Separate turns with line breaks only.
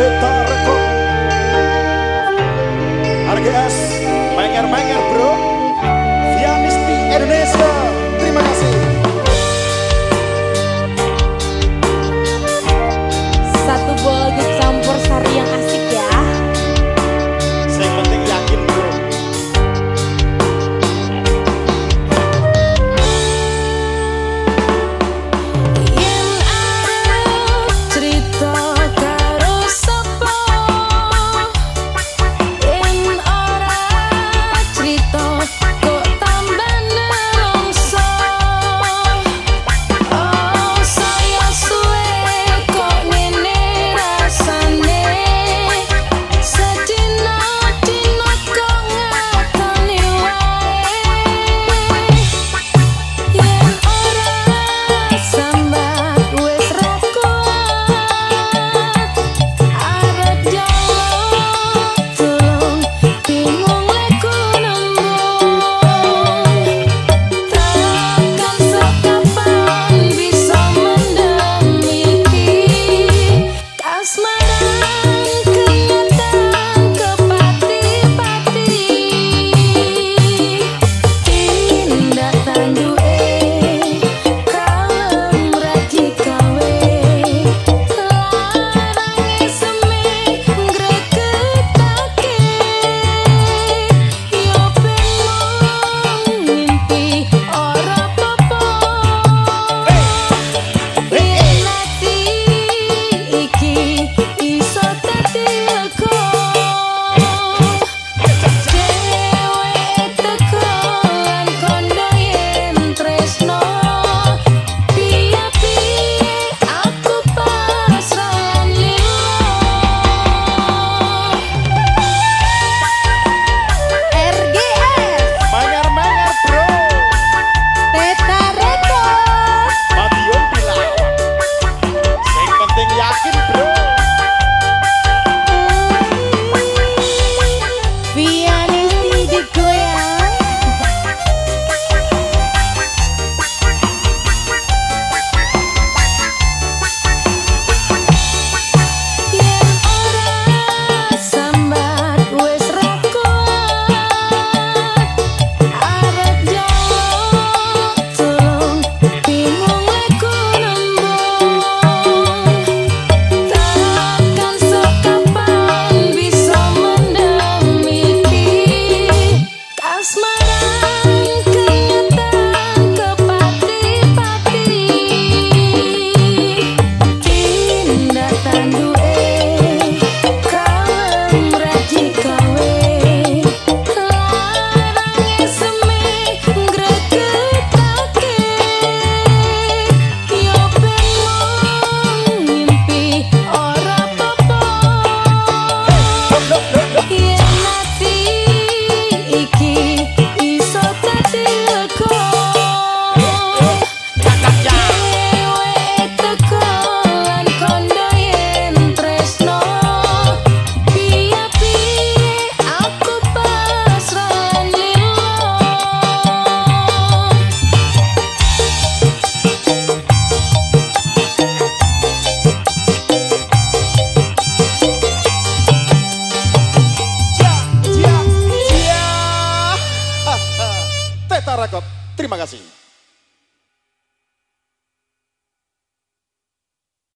Pendeta Rekod RGS Menger-menger bro Vianisti Indonesia. Terima kasih. Rakot. Terima kasih.